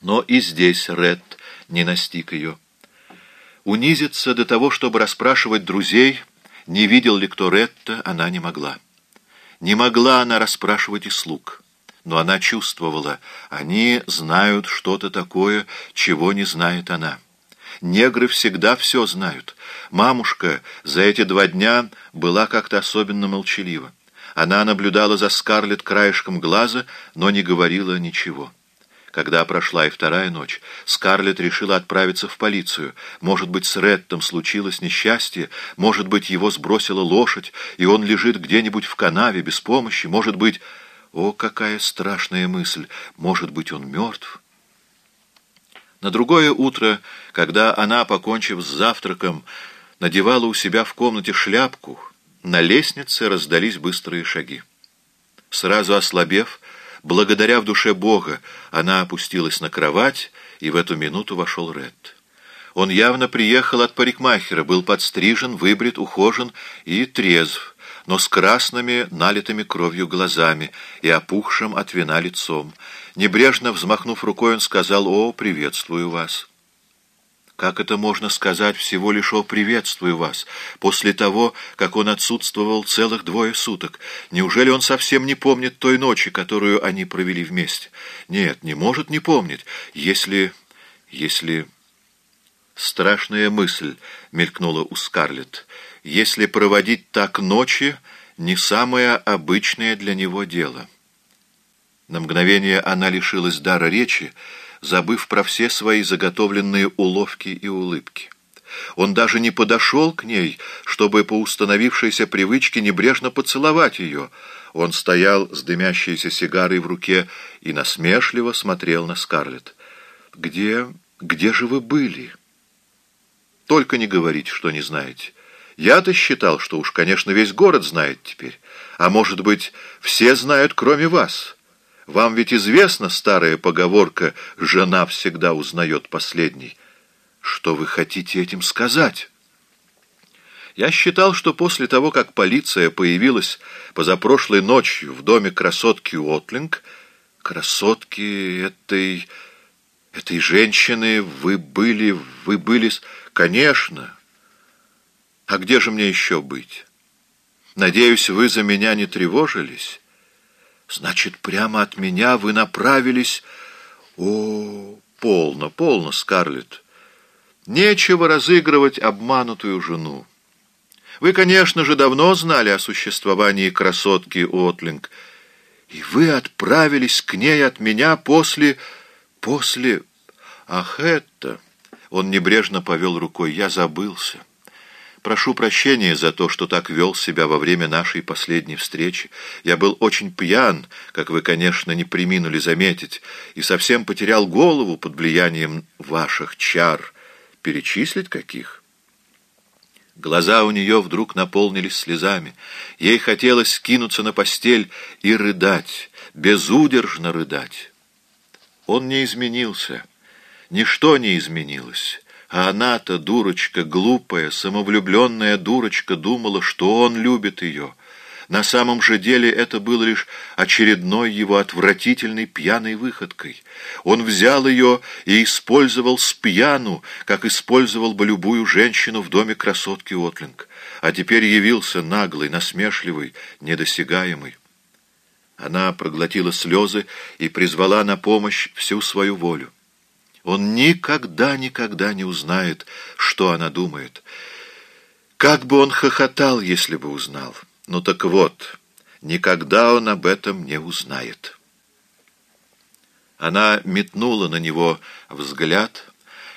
Но и здесь Ред не настиг ее. Унизиться до того, чтобы расспрашивать друзей, не видел ли кто Ретта, она не могла. Не могла она расспрашивать и слуг. Но она чувствовала, они знают что-то такое, чего не знает она. Негры всегда все знают. Мамушка за эти два дня была как-то особенно молчалива. Она наблюдала за Скарлетт краешком глаза, но не говорила ничего. Когда прошла и вторая ночь, Скарлетт решила отправиться в полицию. Может быть, с Реттом случилось несчастье, может быть, его сбросила лошадь, и он лежит где-нибудь в канаве без помощи, может быть... О, какая страшная мысль! Может быть, он мертв? На другое утро, когда она, покончив с завтраком, надевала у себя в комнате шляпку, на лестнице раздались быстрые шаги. Сразу ослабев, благодаря в душе Бога, она опустилась на кровать, и в эту минуту вошел Ред. Он явно приехал от парикмахера, был подстрижен, выбрит, ухожен и трезв, но с красными, налитыми кровью глазами и опухшим от вина лицом. Небрежно взмахнув рукой, он сказал «О, приветствую вас». Как это можно сказать всего лишь «О, приветствую вас» после того, как он отсутствовал целых двое суток? Неужели он совсем не помнит той ночи, которую они провели вместе? Нет, не может не помнить, если... если... Страшная мысль мелькнула у Скарлетт. Если проводить так ночи, не самое обычное для него дело. На мгновение она лишилась дара речи, забыв про все свои заготовленные уловки и улыбки. Он даже не подошел к ней, чтобы по установившейся привычке небрежно поцеловать ее. Он стоял с дымящейся сигарой в руке и насмешливо смотрел на Скарлетт. «Где... где же вы были?» «Только не говорите, что не знаете. Я-то считал, что уж, конечно, весь город знает теперь. А может быть, все знают, кроме вас». Вам ведь известна старая поговорка «жена всегда узнает последней». Что вы хотите этим сказать? Я считал, что после того, как полиция появилась позапрошлой ночью в доме красотки Уотлинг, красотки этой... этой женщины, вы были... вы были... Конечно. А где же мне еще быть? Надеюсь, вы за меня не тревожились?» Значит, прямо от меня вы направились... О, полно, полно, Скарлетт. Нечего разыгрывать обманутую жену. Вы, конечно же, давно знали о существовании красотки Отлинг, и вы отправились к ней от меня после... после... Ах, это... Он небрежно повел рукой. Я забылся. Прошу прощения за то, что так вел себя во время нашей последней встречи. Я был очень пьян, как вы, конечно, не приминули заметить, и совсем потерял голову под влиянием ваших чар. Перечислить каких? Глаза у нее вдруг наполнились слезами. Ей хотелось скинуться на постель и рыдать, безудержно рыдать. Он не изменился. Ничто не изменилось. А она-то, дурочка, глупая, самовлюбленная дурочка, думала, что он любит ее. На самом же деле это было лишь очередной его отвратительной пьяной выходкой. Он взял ее и использовал с пьяну, как использовал бы любую женщину в доме красотки Отлинг. А теперь явился наглый, насмешливый, недосягаемый. Она проглотила слезы и призвала на помощь всю свою волю. Он никогда-никогда не узнает, что она думает. Как бы он хохотал, если бы узнал. Ну так вот, никогда он об этом не узнает. Она метнула на него взгляд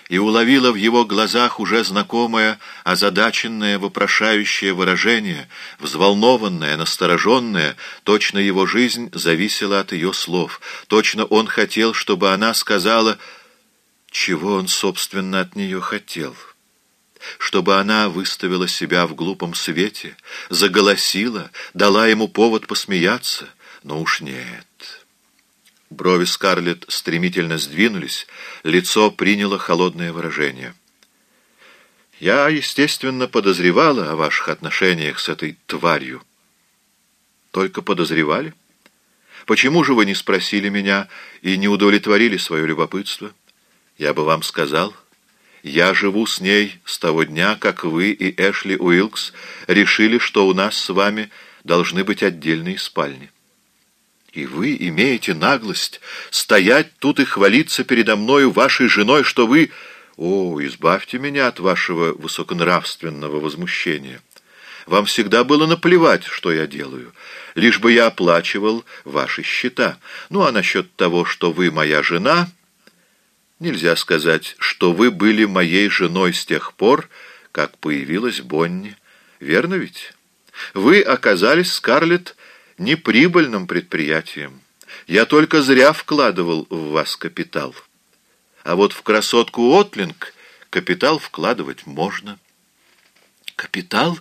и уловила в его глазах уже знакомое, озадаченное, вопрошающее выражение, взволнованное, настороженное, точно его жизнь зависела от ее слов, точно он хотел, чтобы она сказала чего он, собственно, от нее хотел? Чтобы она выставила себя в глупом свете, заголосила, дала ему повод посмеяться? Но уж нет. Брови Скарлетт стремительно сдвинулись, лицо приняло холодное выражение. «Я, естественно, подозревала о ваших отношениях с этой тварью». «Только подозревали?» Почему же вы не спросили меня и не удовлетворили свое любопытство? Я бы вам сказал. Я живу с ней с того дня, как вы и Эшли Уилкс решили, что у нас с вами должны быть отдельные спальни. И вы имеете наглость стоять тут и хвалиться передо мною вашей женой, что вы... О, избавьте меня от вашего высоконравственного возмущения. Вам всегда было наплевать, что я делаю, лишь бы я оплачивал ваши счета. Ну, а насчет того, что вы моя жена, нельзя сказать, что вы были моей женой с тех пор, как появилась Бонни. Верно ведь? Вы оказались, Скарлетт, неприбыльным предприятием. Я только зря вкладывал в вас капитал. А вот в красотку Отлинг капитал вкладывать можно. Капитал?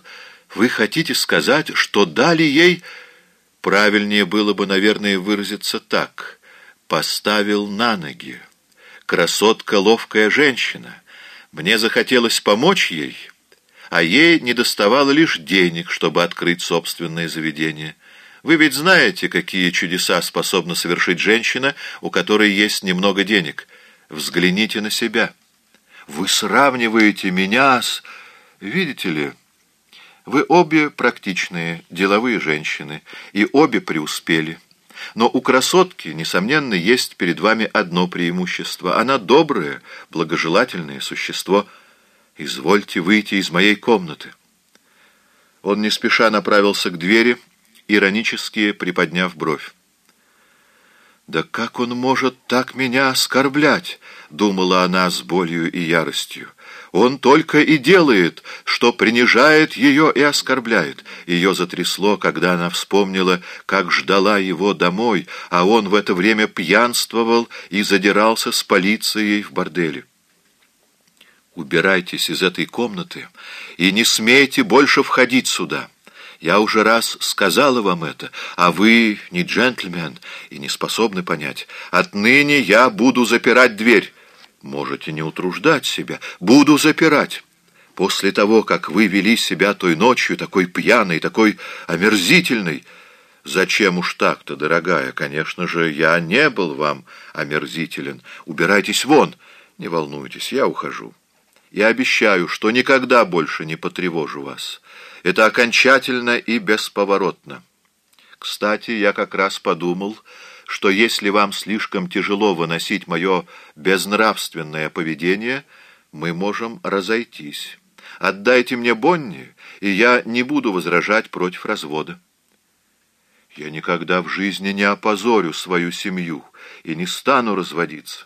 Вы хотите сказать, что дали ей... Правильнее было бы, наверное, выразиться так. Поставил на ноги. Красотка — ловкая женщина. Мне захотелось помочь ей, а ей недоставало лишь денег, чтобы открыть собственное заведение. Вы ведь знаете, какие чудеса способна совершить женщина, у которой есть немного денег. Взгляните на себя. Вы сравниваете меня с... Видите ли, вы обе практичные, деловые женщины, и обе преуспели. Но у красотки, несомненно, есть перед вами одно преимущество. Она доброе, благожелательное существо. Извольте выйти из моей комнаты. Он не спеша направился к двери, иронически приподняв бровь. «Да как он может так меня оскорблять?» — думала она с болью и яростью. «Он только и делает, что принижает ее и оскорбляет». Ее затрясло, когда она вспомнила, как ждала его домой, а он в это время пьянствовал и задирался с полицией в борделе. «Убирайтесь из этой комнаты и не смейте больше входить сюда». Я уже раз сказала вам это, а вы не джентльмен и не способны понять. Отныне я буду запирать дверь. Можете не утруждать себя. Буду запирать. После того, как вы вели себя той ночью, такой пьяной, такой омерзительной... Зачем уж так-то, дорогая? Конечно же, я не был вам омерзителен. Убирайтесь вон. Не волнуйтесь, я ухожу. Я обещаю, что никогда больше не потревожу вас. Это окончательно и бесповоротно. Кстати, я как раз подумал, что если вам слишком тяжело выносить мое безнравственное поведение, мы можем разойтись. Отдайте мне Бонни, и я не буду возражать против развода. Я никогда в жизни не опозорю свою семью и не стану разводиться.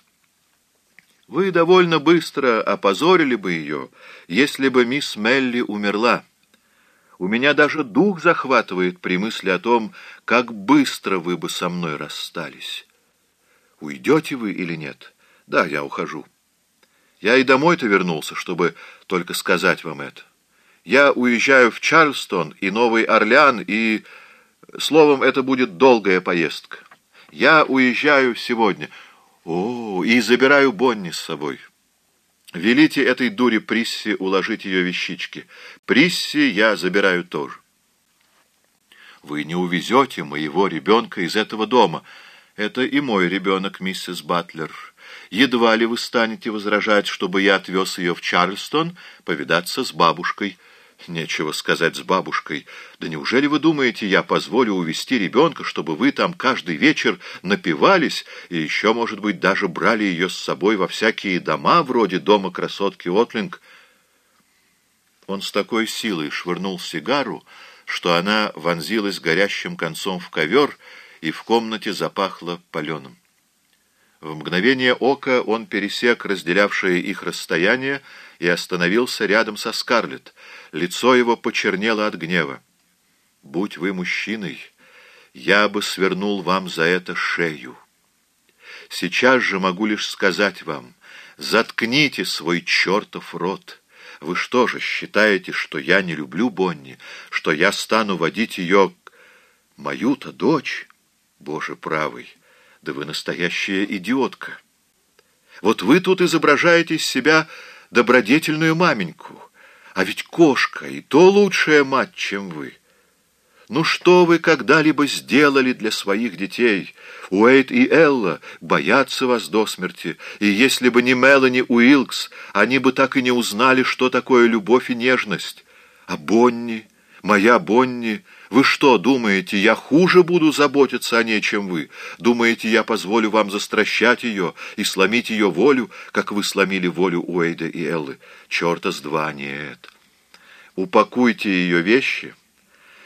Вы довольно быстро опозорили бы ее, если бы мисс Мелли умерла. У меня даже дух захватывает при мысли о том, как быстро вы бы со мной расстались. Уйдете вы или нет? Да, я ухожу. Я и домой-то вернулся, чтобы только сказать вам это. Я уезжаю в Чарльстон и Новый Орлеан, и... Словом, это будет долгая поездка. Я уезжаю сегодня. О, и забираю Бонни с собой». Велите этой дуре Присси уложить ее вещички. Присси я забираю тоже. Вы не увезете моего ребенка из этого дома. Это и мой ребенок, миссис Батлер. Едва ли вы станете возражать, чтобы я отвез ее в Чарльстон повидаться с бабушкой. Нечего сказать с бабушкой. Да неужели вы думаете, я позволю увести ребенка, чтобы вы там каждый вечер напивались и еще, может быть, даже брали ее с собой во всякие дома, вроде дома красотки Отлинг? Он с такой силой швырнул сигару, что она вонзилась горящим концом в ковер, и в комнате запахло паленым. В мгновение ока он пересек разделявшее их расстояние и остановился рядом со Скарлетт. Лицо его почернело от гнева. «Будь вы мужчиной, я бы свернул вам за это шею. Сейчас же могу лишь сказать вам, заткните свой чертов рот. Вы что же, считаете, что я не люблю Бонни, что я стану водить ее... Мою-то дочь? Боже правый, да вы настоящая идиотка. Вот вы тут изображаете из себя добродетельную маменьку, а ведь кошка и то лучшая мать, чем вы. Ну что вы когда-либо сделали для своих детей? Уэйт и Элла боятся вас до смерти, и если бы не Мелани Уилкс, они бы так и не узнали, что такое любовь и нежность. А Бонни, моя Бонни, вы что, думаете, я хуже буду заботиться о ней, чем вы? Думаете, я позволю вам застращать ее и сломить ее волю, как вы сломили волю Уэйда и Эллы? Черта с два, нет. Упакуйте ее вещи,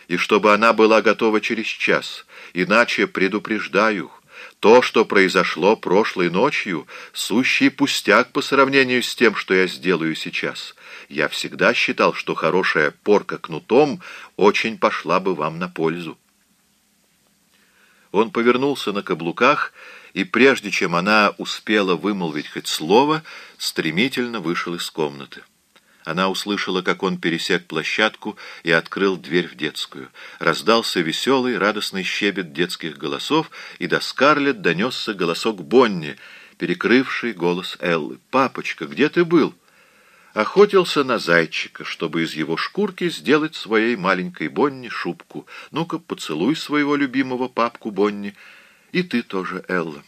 и чтобы она была готова через час, иначе предупреждаю, то, что произошло прошлой ночью, сущий пустяк по сравнению с тем, что я сделаю сейчас. Я всегда считал, что хорошая порка кнутом очень пошла бы вам на пользу. Он повернулся на каблуках, и прежде чем она успела вымолвить хоть слово, стремительно вышел из комнаты. Она услышала, как он пересек площадку и открыл дверь в детскую. Раздался веселый, радостный щебет детских голосов, и до Скарлетт донесся голосок Бонни, перекрывший голос Эллы. «Папочка, где ты был?» Охотился на зайчика, чтобы из его шкурки сделать своей маленькой Бонни шубку. Ну-ка, поцелуй своего любимого папку Бонни. И ты тоже, Элла.